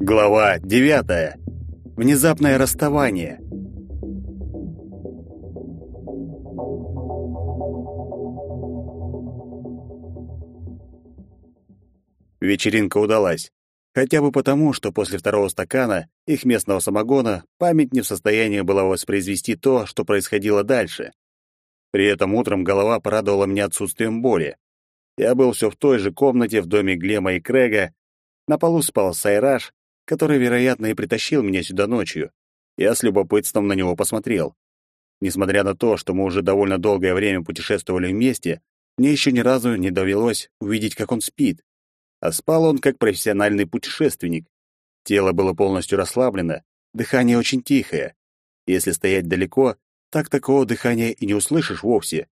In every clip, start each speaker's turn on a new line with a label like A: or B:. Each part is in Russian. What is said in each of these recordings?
A: Глава девятая. Внезапное расставание. Вечеринка удалась. Хотя бы потому, что после второго стакана их местного самогона память не в состоянии была воспроизвести то, что происходило дальше. При этом утром голова порадовала меня отсутствием боли. Я был все в той же комнате в доме Глема и Крэга. На полу спал Сайраж, который, вероятно, и притащил меня сюда ночью. Я с любопытством на него посмотрел. Несмотря на то, что мы уже довольно долгое время путешествовали вместе, мне еще ни разу не довелось увидеть, как он спит а спал он как профессиональный путешественник. Тело было полностью расслаблено, дыхание очень тихое. Если стоять далеко, так такого дыхания и не услышишь вовсе.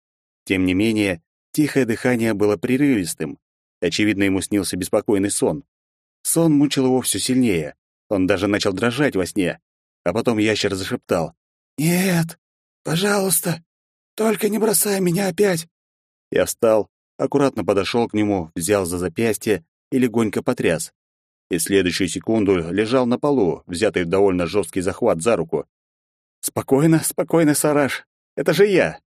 A: Тем не менее, тихое дыхание было прерывистым. Очевидно, ему снился беспокойный сон. Сон мучил его все сильнее. Он даже начал дрожать во сне. А потом ящер зашептал.
B: «Нет, пожалуйста, только не бросай меня опять!»
A: Я встал, аккуратно подошел к нему, взял за запястье и легонько потряс. И следующую секунду лежал на полу, взятый в довольно жесткий захват за руку. «Спокойно, спокойно, Сараш, это же я!»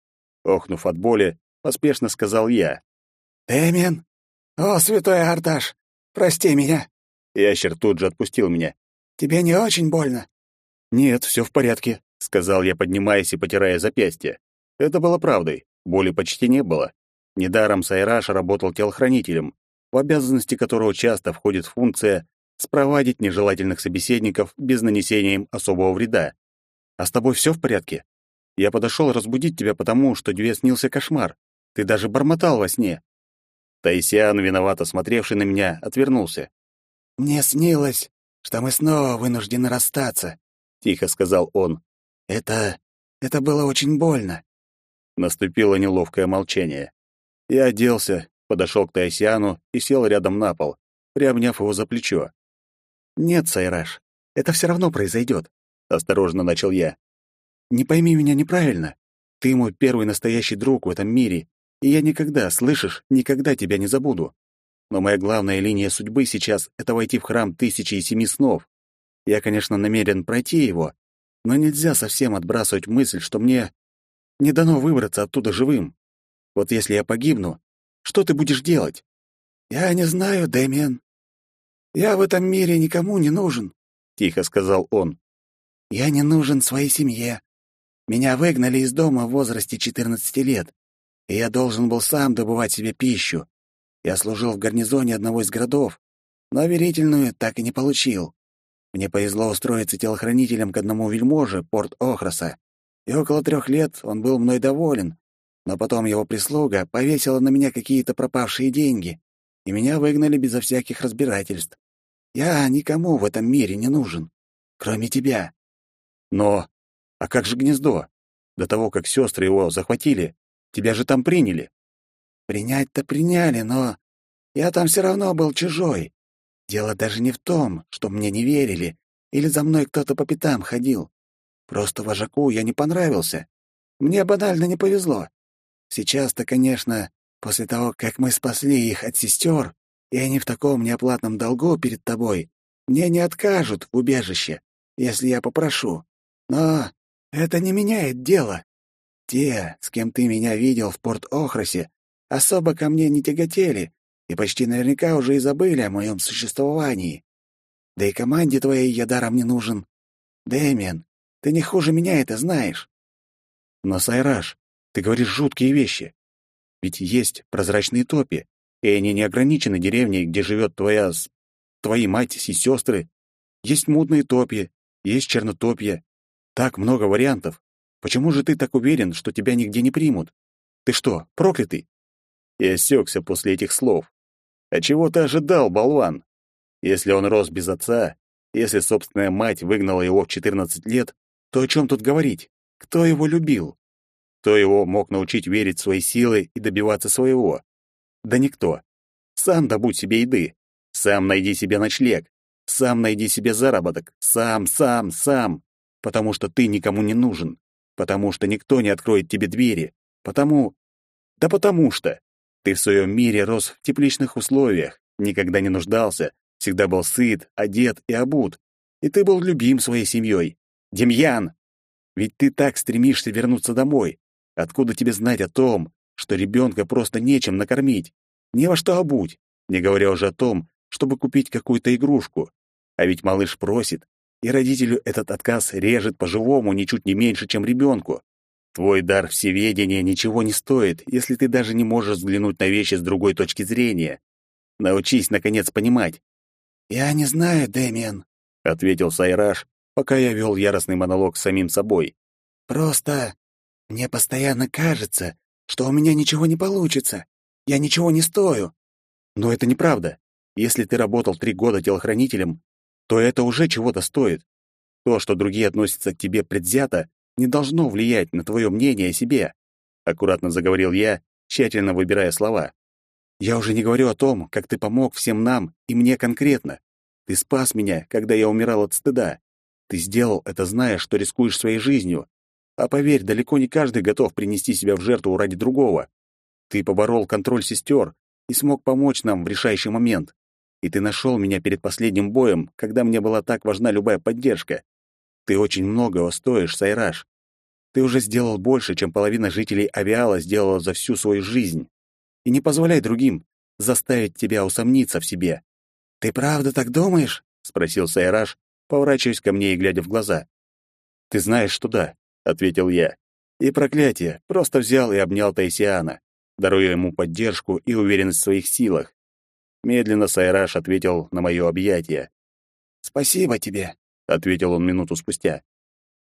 A: Охнув от боли, поспешно сказал я.
B: «Дэмиан! О, святой Арташ! Прости меня!»
A: Ящер тут же отпустил меня.
B: «Тебе не очень больно?»
A: «Нет, все в порядке», — сказал я, поднимаясь и потирая запястье. Это было правдой, боли почти не было. Недаром Сайраш работал телохранителем, в обязанности которого часто входит функция спровадить нежелательных собеседников без нанесения им особого вреда. А с тобой все в порядке? Я подошел разбудить тебя потому, что тебе снился кошмар. Ты даже бормотал во сне. Таисиан, виновато смотревший на меня, отвернулся.
B: «Мне снилось, что мы снова вынуждены расстаться», — тихо сказал он. «Это... это было очень больно».
A: Наступило неловкое молчание. Я оделся, подошел к Таисиану и сел рядом на пол, приобняв его за плечо. «Нет, Сайраш, это все равно произойдет», — осторожно начал я. «Не пойми меня неправильно. Ты мой первый настоящий друг в этом мире, и я никогда, слышишь, никогда тебя не забуду. Но моя главная линия судьбы сейчас — это войти в храм Тысячи и Семи Снов. Я, конечно, намерен пройти его, но нельзя совсем отбрасывать мысль, что мне не дано выбраться оттуда живым. Вот если я погибну, что ты будешь делать?
B: Я не знаю, Дэмиан. Я в этом мире никому не нужен, тихо сказал он. Я не нужен своей семье. Меня выгнали из дома в возрасте 14 лет, и я должен был сам добывать себе пищу. Я служил в гарнизоне одного из городов, но верительную так и не получил. Мне повезло устроиться телохранителем к одному вельможе порт Охроса, и около трех лет он был мной доволен, но потом его прислуга повесила на меня какие-то пропавшие деньги, и меня выгнали безо всяких разбирательств. Я никому в этом мире не нужен, кроме тебя.
A: Но... А как же гнездо? До того, как сестры его захватили, тебя же там приняли.
B: Принять-то приняли, но я там все равно был чужой. Дело даже не в том, что мне не верили или за мной кто-то по пятам ходил. Просто вожаку я не понравился. Мне банально не повезло. Сейчас-то, конечно, после того, как мы спасли их от сестер, и они в таком неоплатном долгу перед тобой, мне не откажут в убежище, если я попрошу. Но это не меняет дело. Те, с кем ты меня видел в Порт-Охросе, особо ко мне не тяготели и почти наверняка уже и забыли о моем существовании. Да и команде твоей я даром не нужен. Дэмиан, ты не хуже меня это знаешь.
A: Но, Сайраж, ты говоришь жуткие вещи. Ведь есть прозрачные топи, и они не ограничены деревней, где живет твоя... твои мать и сестры. Есть мутные топи, есть чернотопья. Так много вариантов. Почему же ты так уверен, что тебя нигде не примут? Ты что, проклятый?» Я осекся после этих слов. А чего ты ожидал, болван? Если он рос без отца, если собственная мать выгнала его в 14 лет, то о чем тут говорить? Кто его любил? Кто его мог научить верить в свои силы и добиваться своего? Да никто. Сам добудь себе еды. Сам найди себе ночлег. Сам найди себе заработок. Сам, сам, сам. Потому что ты никому не нужен. потому что никто не откроет тебе двери. Потому... Да потому что. Ты в своем мире рос в тепличных условиях, никогда не нуждался, всегда был сыт, одет и обут. И ты был любим своей семьей. Демьян! Ведь ты так стремишься вернуться домой. Откуда тебе знать о том, что ребенка просто нечем накормить? Не во что обуть, не говоря уже о том, чтобы купить какую-то игрушку. А ведь малыш просит, и родителю этот отказ режет по-живому ничуть не меньше, чем ребенку. Твой дар всеведения ничего не стоит, если ты даже не можешь взглянуть на вещи с другой точки зрения. Научись, наконец, понимать.
B: «Я не знаю, Дэмиан», —
A: ответил Сайраж, пока я вел яростный монолог с самим собой.
B: «Просто мне постоянно кажется, что у меня ничего не получится. Я ничего не стою».
A: Но это неправда. Если ты работал три года телохранителем, то это уже чего-то стоит. То, что другие относятся к тебе предвзято, не должно влиять на твое мнение о себе. Аккуратно заговорил я, тщательно выбирая слова. Я уже не говорю о том, как ты помог всем нам и мне конкретно. Ты спас меня, когда я умирал от стыда. Ты сделал это, зная, что рискуешь своей жизнью. А поверь, далеко не каждый готов принести себя в жертву ради другого. Ты поборол контроль сестер и смог помочь нам в решающий момент. И ты нашел меня перед последним боем, когда мне была так важна любая поддержка. Ты очень многого стоишь, Сайраж. Ты уже сделал больше, чем половина жителей Авиала сделала за всю свою жизнь. И не позволяй другим заставить тебя усомниться в себе.
B: Ты правда так думаешь?
A: спросил Сайраж, поворачиваясь ко мне и глядя в глаза. Ты знаешь, что да, ответил я. И проклятие, просто взял и обнял Таисиана, даруя ему поддержку и уверенность в своих силах. Медленно Сайраш ответил на мое объятие.
B: «Спасибо тебе», —
A: ответил он минуту спустя.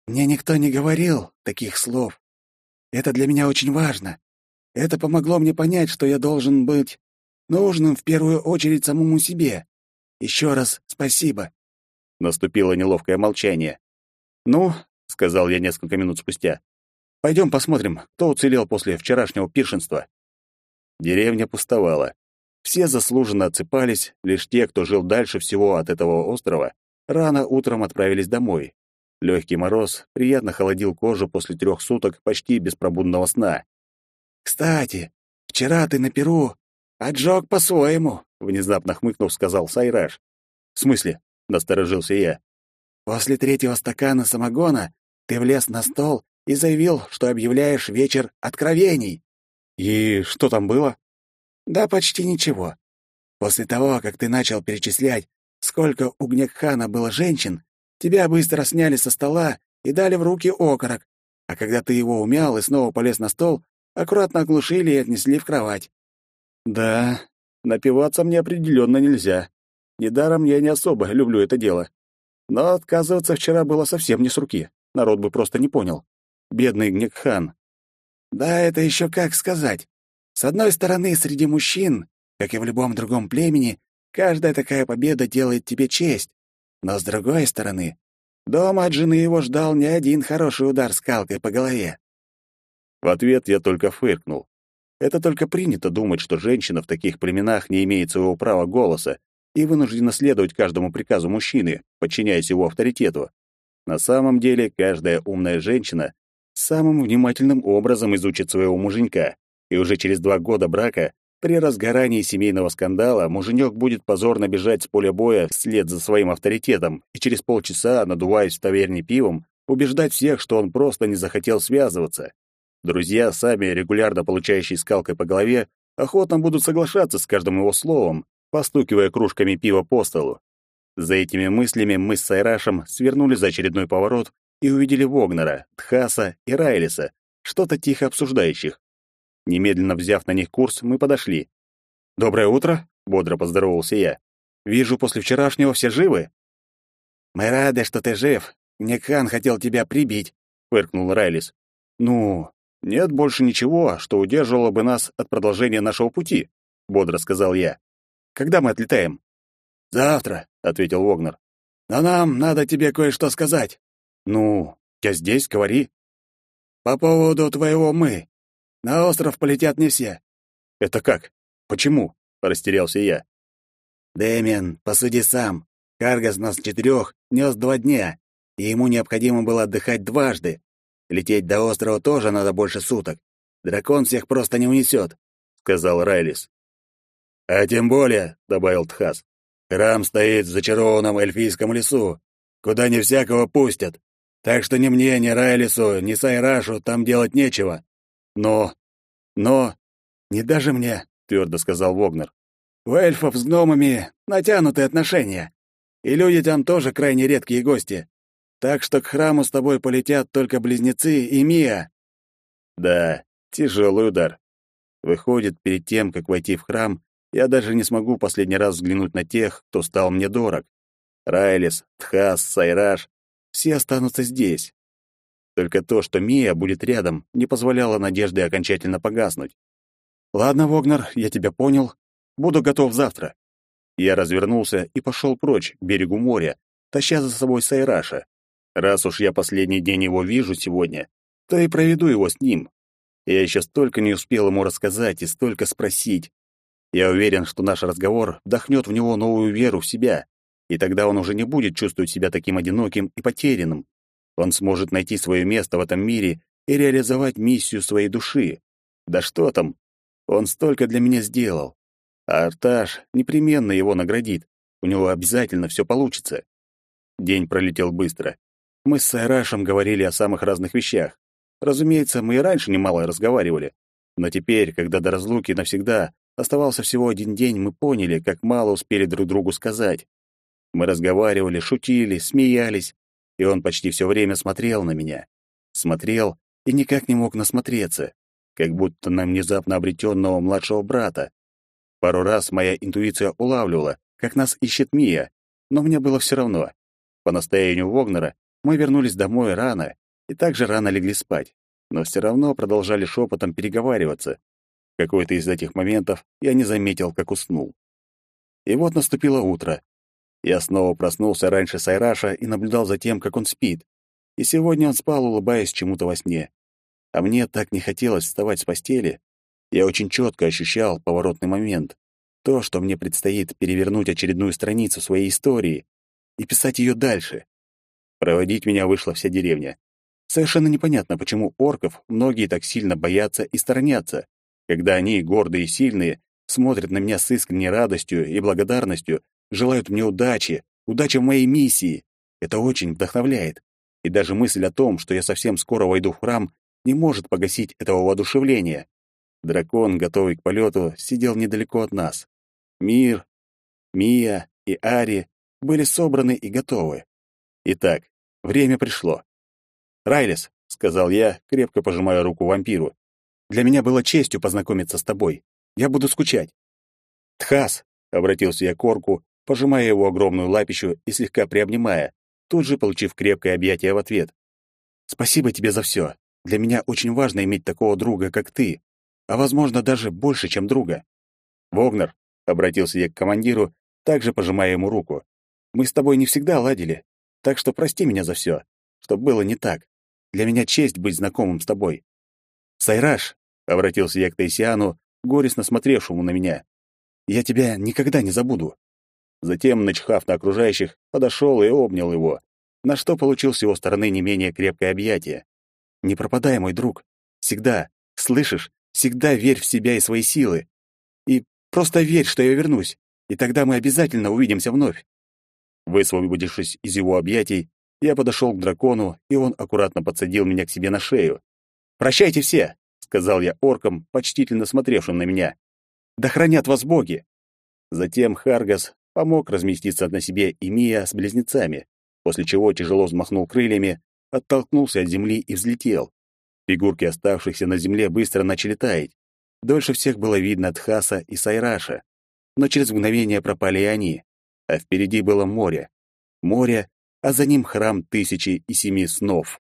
B: «Мне никто не говорил таких слов. Это для меня очень важно. Это помогло мне понять, что я должен быть нужным в первую очередь самому себе. Еще раз спасибо».
A: Наступило неловкое молчание. «Ну», — сказал я несколько минут спустя, — «пойдем посмотрим, кто уцелел после вчерашнего пиршенства». Деревня пустовала. Все заслуженно отсыпались, лишь те, кто жил дальше всего от этого острова, рано утром отправились домой. Легкий мороз приятно холодил кожу после трех суток почти беспробудного сна.
B: «Кстати, вчера ты на Перу отжег по-своему», — внезапно хмыкнув, сказал Сайраж.
A: «В смысле?» — насторожился я.
B: «После третьего стакана самогона ты влез на стол и заявил, что объявляешь вечер откровений».
A: «И что там было?»
B: Да почти ничего. После того, как ты начал перечислять, сколько у Гнекхана было женщин, тебя быстро сняли со стола и дали в руки окорок, а когда ты его умял и снова полез на стол, аккуратно оглушили и отнесли в кровать.
A: Да, напиваться мне определенно нельзя. Недаром я не особо люблю это дело. Но отказываться вчера было совсем не с руки. Народ бы просто не понял. Бедный Гнекхан.
B: Да, это еще как сказать. С одной стороны, среди мужчин, как и в любом другом племени, каждая такая победа делает тебе честь. Но с другой стороны, дома от жены его ждал не один хороший удар скалкой по голове.
A: В ответ я только фыркнул. Это только принято думать, что женщина в таких племенах не имеет своего права голоса и вынуждена следовать каждому приказу мужчины, подчиняясь его авторитету. На самом деле, каждая умная женщина самым внимательным образом изучит своего муженька, и уже через два года брака, при разгорании семейного скандала, муженек будет позорно бежать с поля боя вслед за своим авторитетом и через полчаса, надуваясь в таверне пивом, убеждать всех, что он просто не захотел связываться. Друзья, сами регулярно получающие скалкой по голове, охотно будут соглашаться с каждым его словом, постукивая кружками пива по столу. За этими мыслями мы с Сайрашем свернули за очередной поворот и увидели Вогнера, Тхаса и Райлиса, что-то тихо обсуждающих. Немедленно взяв на них курс, мы подошли. «Доброе утро», — бодро поздоровался я. «Вижу, после вчерашнего все живы».
B: «Мы рады, что ты жив. Некхан хотел тебя прибить», —
A: фыркнул Райлис. «Ну, нет больше ничего, что удерживало бы нас от продолжения нашего пути», — бодро сказал я. «Когда мы отлетаем?»
B: «Завтра», — ответил Вогнер. «Но нам надо тебе кое-что сказать».
A: «Ну, я здесь, говори».
B: «По поводу твоего «мы». На остров полетят не все.
A: Это как? Почему? Растерялся я.
B: Дэмиан, посуди сам. Каргас нас четырех нес два дня, и ему необходимо было отдыхать дважды. Лететь до острова тоже надо больше суток. Дракон всех просто не унесет», — сказал Райлис.
A: «А тем более», — добавил Тхас, — «храм стоит в зачарованном эльфийском лесу, куда не всякого пустят. Так что ни мне, ни Райлису, ни Сайрашу там делать нечего. Но... но... не даже мне», — твердо сказал Вогнер. «У эльфов с гномами натянутые отношения, и люди там тоже крайне редкие гости. Так что к храму с тобой полетят только близнецы и Мия». Да, тяжелый удар. Выходит, перед тем, как войти в храм, я даже не смогу последний раз взглянуть на тех, кто стал мне дорог. Райлис, Тхас, Сайраж — все останутся здесь. Только то, что Мия будет рядом, не позволяло надежде окончательно погаснуть. «Ладно, Вогнер, я тебя понял. Буду готов завтра». Я развернулся и пошел прочь, к берегу моря, таща за собой Сайраша. Раз уж я последний день его вижу сегодня, то и проведу его с ним. Я еще столько не успел ему рассказать и столько спросить. Я уверен, что наш разговор вдохнет в него новую веру в себя, и тогда он уже не будет чувствовать себя таким одиноким и потерянным. Он сможет найти свое место в этом мире и реализовать миссию своей души. Да что там? Он столько для меня сделал. А Арташ непременно его наградит. У него обязательно все получится. День пролетел быстро. Мы с Сайрашем говорили о самых разных вещах. Разумеется, мы и раньше немало разговаривали. Но теперь, когда до разлуки навсегда оставался всего один день, мы поняли, как мало успели друг другу сказать. Мы разговаривали, шутили, смеялись, и он почти все время смотрел на меня. Смотрел и никак не мог насмотреться, как будто на внезапно обретенного младшего брата. Пару раз моя интуиция улавливала, как нас ищет Мия, но мне было все равно. По настоянию Вогнера мы вернулись домой рано и также рано легли спать, но все равно продолжали шепотом переговариваться. В какой-то из этих моментов я не заметил, как уснул. И вот наступило утро. Я снова проснулся раньше Сайраша и наблюдал за тем, как он спит. И сегодня он спал, улыбаясь чему-то во сне. А мне так не хотелось вставать с постели. Я очень четко ощущал поворотный момент. То, что мне предстоит перевернуть очередную страницу своей истории и писать ее дальше. Проводить меня вышла вся деревня. Совершенно непонятно, почему орков многие так сильно боятся и сторонятся, когда они, гордые и сильные, смотрят на меня с искренней радостью и благодарностью, желают мне удачи, удачи в моей миссии. Это очень вдохновляет. И даже мысль о том, что я совсем скоро войду в храм, не может погасить этого воодушевления. Дракон, готовый к полету, сидел недалеко от нас. Мир, Мия и Ари были собраны и готовы. Итак, время пришло. «Райлис», — сказал я, крепко пожимая руку вампиру, «для меня было честью познакомиться с тобой. Я буду скучать». «Тхас», — обратился я к орку, пожимая его огромную лапищу и слегка приобнимая, тут же получив крепкое объятие в ответ. «Спасибо тебе за все. Для меня очень важно иметь такого друга, как ты, а, возможно, даже больше, чем друга». «Вогнер», — обратился я к командиру, также пожимая ему руку, «мы с тобой не всегда ладили, так что прости меня за все, что было не так. Для меня честь быть знакомым с тобой. Сайраш, обратился я к Тайсиану, горестно смотревшему на меня. Я тебя никогда не забуду. Затем, начхав на окружающих, подошел и обнял его, на что получил с его стороны не менее крепкое объятие. Не пропадай, мой друг. Всегда, слышишь, всегда верь в себя и свои силы. И просто верь, что я вернусь, и тогда мы обязательно увидимся вновь. Высвободившись из его объятий, я подошел к дракону, и он аккуратно подсадил меня к себе на шею. «Прощайте все!» — сказал я оркам, почтительно смотревшим на меня. «Да хранят вас боги!» Затем Харгас помог разместиться на себе и Мия с близнецами, после чего тяжело взмахнул крыльями, оттолкнулся от земли и взлетел. Фигурки оставшихся на земле быстро начали таять. Дольше всех было видно Тхаса и Сайраша, но через мгновение пропали и они а впереди было море. Море, а за ним храм тысячи и семи снов.